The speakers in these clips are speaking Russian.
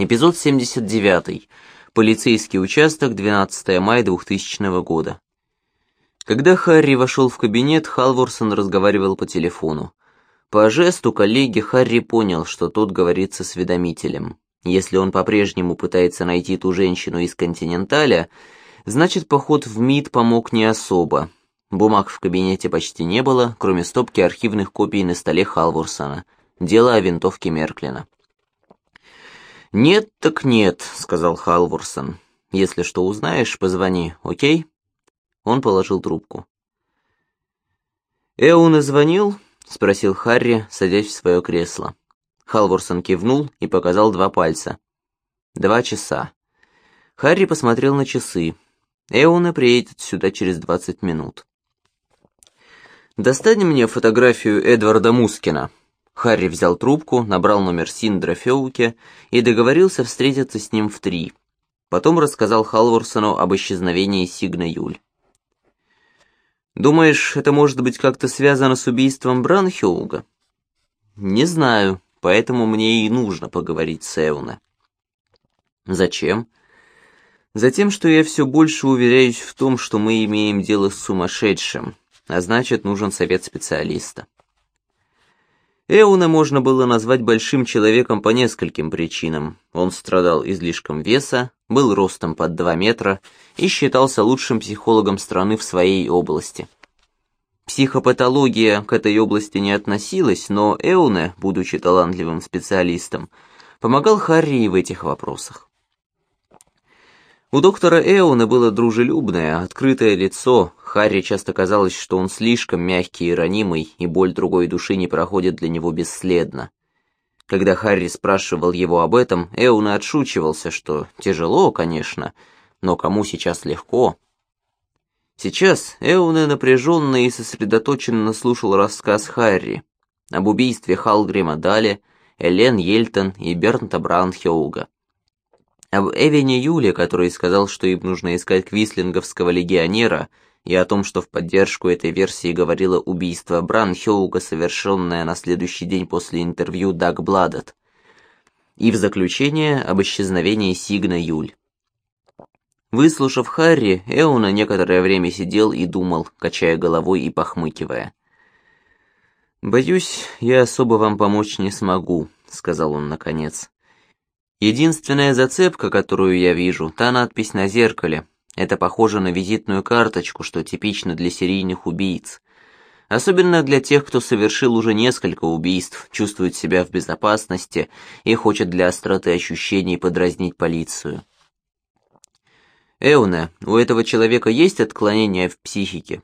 Эпизод 79. Полицейский участок, 12 мая 2000 года. Когда Харри вошел в кабинет, Халворсон разговаривал по телефону. По жесту коллеги Харри понял, что тот говорит со осведомителем. Если он по-прежнему пытается найти ту женщину из «Континенталя», значит, поход в МИД помог не особо. Бумаг в кабинете почти не было, кроме стопки архивных копий на столе Халворсона. Дело о винтовке Мерклина. «Нет так нет», — сказал Халворсон. «Если что узнаешь, позвони, окей?» Он положил трубку. «Эуна звонил?» — спросил Харри, садясь в свое кресло. Халворсон кивнул и показал два пальца. «Два часа». Харри посмотрел на часы. Эуна приедет сюда через двадцать минут. «Достань мне фотографию Эдварда Мускина», Харри взял трубку, набрал номер Синдра Феуке и договорился встретиться с ним в три. Потом рассказал Халворсону об исчезновении Сигна Юль. «Думаешь, это может быть как-то связано с убийством Бранхеуга?» «Не знаю, поэтому мне и нужно поговорить с Эуна». «Зачем?» «Затем, что я все больше уверяюсь в том, что мы имеем дело с сумасшедшим, а значит, нужен совет специалиста». Эуна можно было назвать большим человеком по нескольким причинам. Он страдал излишком веса, был ростом под 2 метра и считался лучшим психологом страны в своей области. Психопатология к этой области не относилась, но Эуне, будучи талантливым специалистом, помогал Харри в этих вопросах. У доктора Эона было дружелюбное, открытое лицо. Харри часто казалось, что он слишком мягкий и ранимый, и боль другой души не проходит для него бесследно. Когда Харри спрашивал его об этом, Эуна отшучивался, что тяжело, конечно, но кому сейчас легко. Сейчас Эуна напряженно и сосредоточенно слушал рассказ Харри об убийстве Халгрима Дали, Элен Ельтон и Бернта Браунхеуга. Об Эвине Юле, который сказал, что им нужно искать квислинговского легионера, и о том, что в поддержку этой версии говорило убийство Бранхеуга, совершенное на следующий день после интервью Даг Бладет. И в заключение об исчезновении Сигна Юль. Выслушав Харри, Эуна некоторое время сидел и думал, качая головой и похмыкивая. «Боюсь, я особо вам помочь не смогу», — сказал он наконец. Единственная зацепка, которую я вижу, та надпись на зеркале. Это похоже на визитную карточку, что типично для серийных убийц. Особенно для тех, кто совершил уже несколько убийств, чувствует себя в безопасности и хочет для остроты ощущений подразнить полицию. Эуне, у этого человека есть отклонения в психике?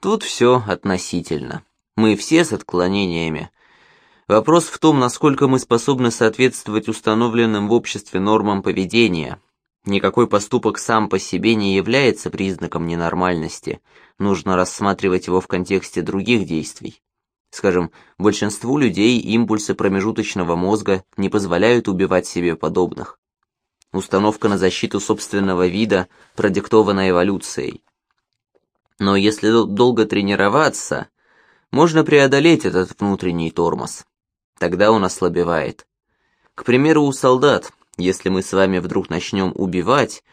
Тут все относительно. Мы все с отклонениями, Вопрос в том, насколько мы способны соответствовать установленным в обществе нормам поведения. Никакой поступок сам по себе не является признаком ненормальности. Нужно рассматривать его в контексте других действий. Скажем, большинству людей импульсы промежуточного мозга не позволяют убивать себе подобных. Установка на защиту собственного вида продиктована эволюцией. Но если долго тренироваться, можно преодолеть этот внутренний тормоз тогда он ослабевает. К примеру, у солдат, если мы с вами вдруг начнем убивать,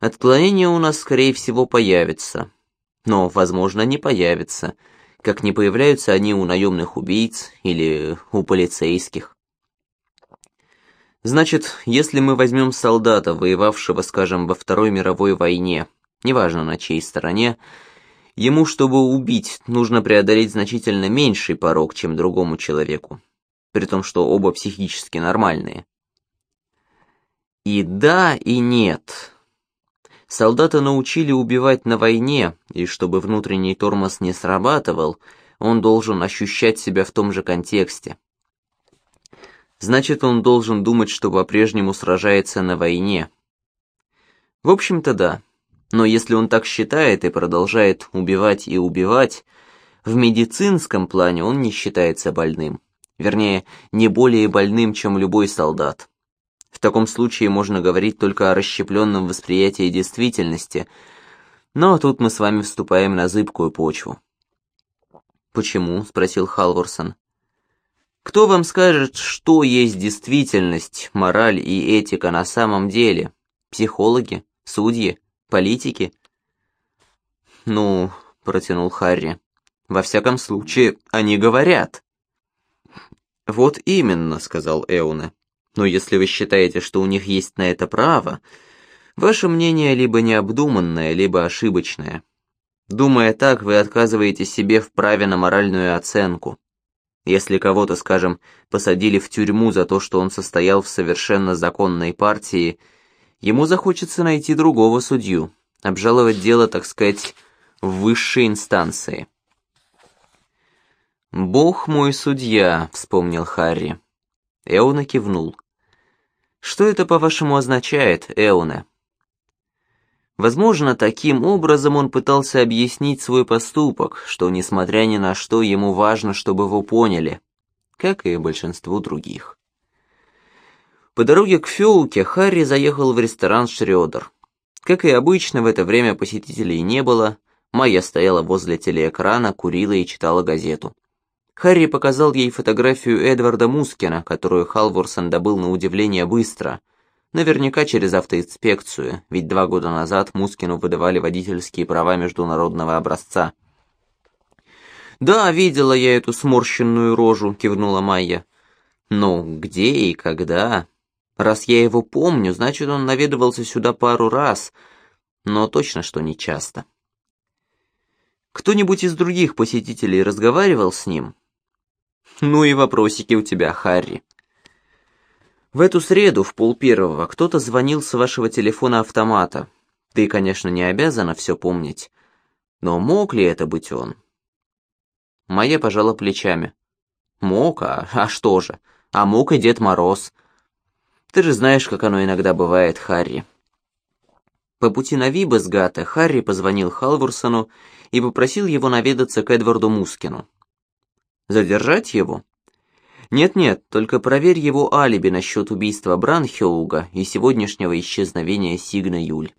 отклонения у нас, скорее всего, появятся. Но, возможно, не появятся, как не появляются они у наемных убийц или у полицейских. Значит, если мы возьмем солдата, воевавшего, скажем, во Второй мировой войне, неважно на чьей стороне, ему, чтобы убить, нужно преодолеть значительно меньший порог, чем другому человеку при том, что оба психически нормальные. И да, и нет. Солдата научили убивать на войне, и чтобы внутренний тормоз не срабатывал, он должен ощущать себя в том же контексте. Значит, он должен думать, что по-прежнему сражается на войне. В общем-то, да. Но если он так считает и продолжает убивать и убивать, в медицинском плане он не считается больным вернее, не более больным, чем любой солдат. В таком случае можно говорить только о расщепленном восприятии действительности, но тут мы с вами вступаем на зыбкую почву. «Почему?» — спросил Халворсон. Кто вам скажет, что есть действительность, мораль и этика на самом деле? Психологи? Судьи? Политики? Ну, протянул Харри. Во всяком случае, они говорят. Вот именно, сказал Эуна. Но если вы считаете, что у них есть на это право, ваше мнение либо необдуманное, либо ошибочное. Думая так, вы отказываете себе в праве на моральную оценку. Если кого-то, скажем, посадили в тюрьму за то, что он состоял в совершенно законной партии, ему захочется найти другого судью, обжаловать дело, так сказать, в высшей инстанции. «Бог мой судья», — вспомнил Харри. Эуна кивнул. «Что это, по-вашему, означает, Эуна?» Возможно, таким образом он пытался объяснить свой поступок, что, несмотря ни на что, ему важно, чтобы его поняли, как и большинству других. По дороге к Феуке Харри заехал в ресторан «Шрёдер». Как и обычно, в это время посетителей не было, Майя стояла возле телеэкрана, курила и читала газету. Харри показал ей фотографию Эдварда Мускина, которую Халворсон добыл на удивление быстро – Наверняка через автоинспекцию, ведь два года назад Мускину выдавали водительские права международного образца. «Да, видела я эту сморщенную рожу», — кивнула Майя. «Но где и когда? Раз я его помню, значит, он наведывался сюда пару раз, но точно, что не часто». «Кто-нибудь из других посетителей разговаривал с ним?» «Ну и вопросики у тебя, Харри», в эту среду в полпервого кто-то звонил с вашего телефона-автомата. Ты, конечно, не обязана все помнить, но мог ли это быть он? Моя пожала плечами. Мог, а, а что же? А мог и Дед Мороз. Ты же знаешь, как оно иногда бывает, Харри. По пути на Вибасгата Харри позвонил Халворсону и попросил его наведаться к Эдварду Мускину. Задержать его? Нет-нет, только проверь его алиби насчет убийства Бранхеуга и сегодняшнего исчезновения Сигна Юль.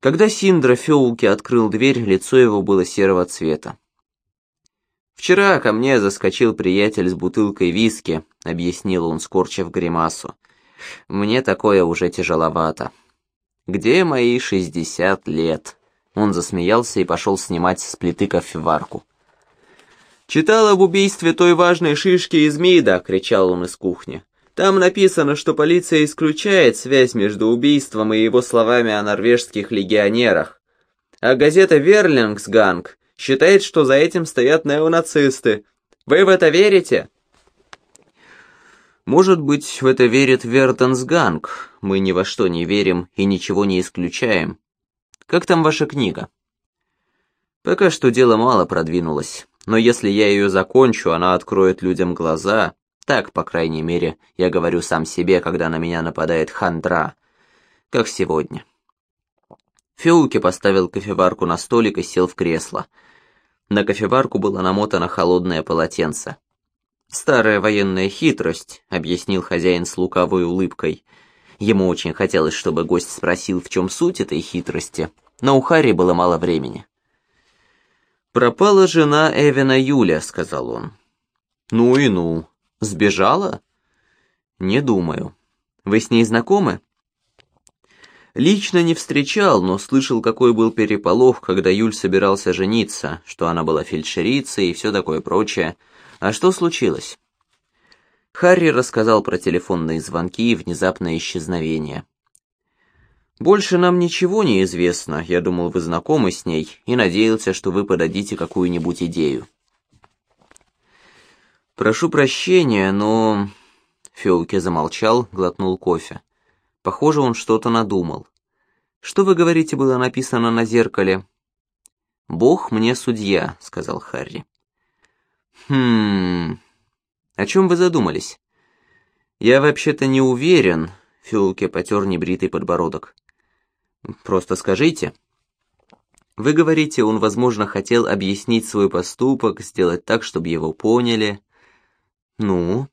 Когда Синдра Феуки открыл дверь, лицо его было серого цвета. «Вчера ко мне заскочил приятель с бутылкой виски», — объяснил он, скорчив гримасу. «Мне такое уже тяжеловато. Где мои шестьдесят лет?» Он засмеялся и пошел снимать с плиты кофеварку. «Читал об убийстве той важной шишки из МИДа!» — кричал он из кухни. «Там написано, что полиция исключает связь между убийством и его словами о норвежских легионерах. А газета «Верлингсганг» считает, что за этим стоят неонацисты. Вы в это верите?» «Может быть, в это верит Вертенсганг. Мы ни во что не верим и ничего не исключаем. Как там ваша книга?» «Пока что дело мало продвинулось но если я ее закончу, она откроет людям глаза. Так, по крайней мере, я говорю сам себе, когда на меня нападает хандра. Как сегодня. Феуки поставил кофеварку на столик и сел в кресло. На кофеварку было намотано холодное полотенце. «Старая военная хитрость», — объяснил хозяин с лукавой улыбкой. Ему очень хотелось, чтобы гость спросил, в чем суть этой хитрости, но у Харри было мало времени. «Пропала жена Эвина Юля», — сказал он. «Ну и ну. Сбежала?» «Не думаю. Вы с ней знакомы?» Лично не встречал, но слышал, какой был переполох, когда Юль собирался жениться, что она была фельдшерицей и все такое прочее. А что случилось? Харри рассказал про телефонные звонки и внезапное исчезновение. «Больше нам ничего не известно, я думал, вы знакомы с ней, и надеялся, что вы подадите какую-нибудь идею». «Прошу прощения, но...» Феуке замолчал, глотнул кофе. Похоже, он что-то надумал. «Что, вы говорите, было написано на зеркале?» «Бог мне судья», — сказал Харри. «Хм... О чем вы задумались?» «Я вообще-то не уверен», — Феуке потер небритый подбородок. Просто скажите. Вы говорите, он, возможно, хотел объяснить свой поступок, сделать так, чтобы его поняли. Ну?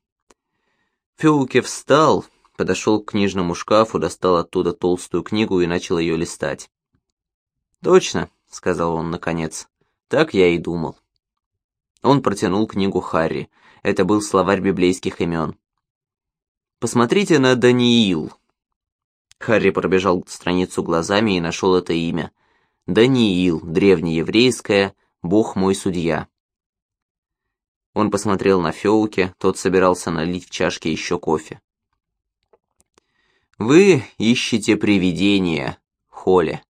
Феуке встал, подошел к книжному шкафу, достал оттуда толстую книгу и начал ее листать. «Точно», — сказал он наконец, — «так я и думал». Он протянул книгу Харри. Это был словарь библейских имен. «Посмотрите на Даниил». Харри пробежал страницу глазами и нашел это имя. Даниил, древнееврейское, «Бог мой судья». Он посмотрел на Феуке, тот собирался налить в чашке еще кофе. «Вы ищете привидения, Холли»,